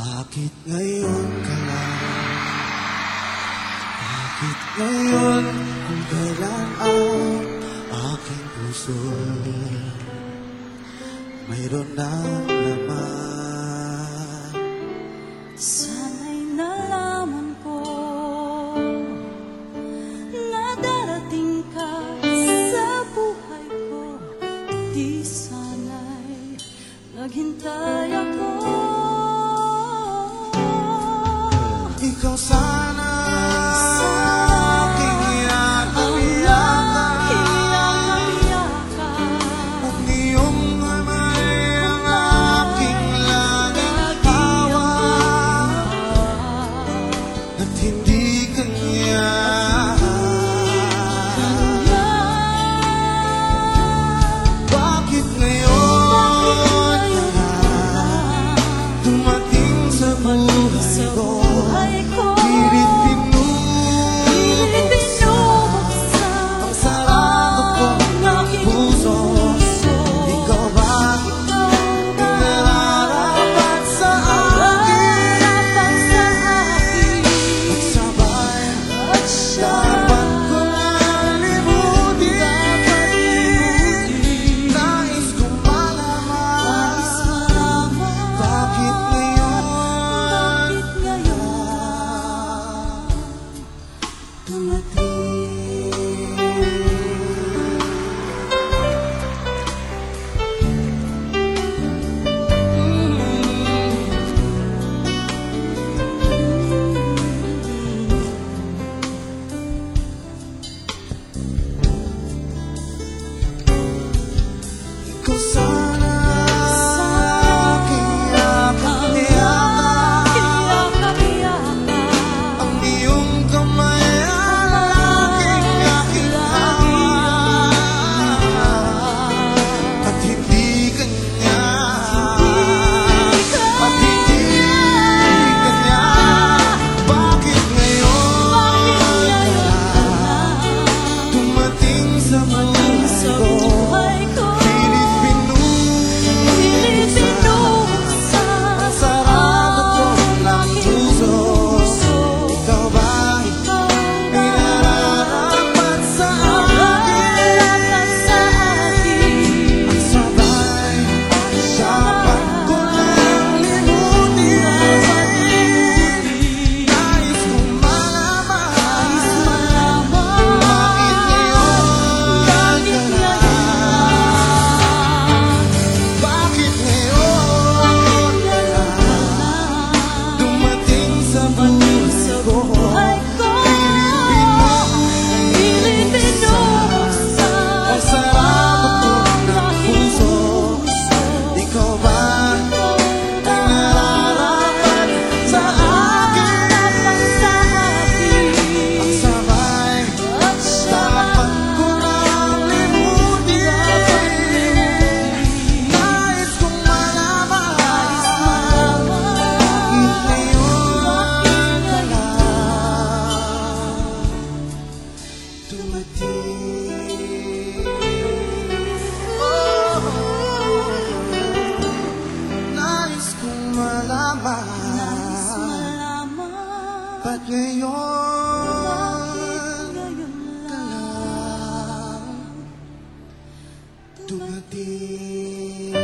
Bakit ngayon ka lang? Bakit ngayon kung kailan ang aking puso? Mayroon na naman kekasih kenyang Come with. Ba't ngayon, ngayon ka lang dumating?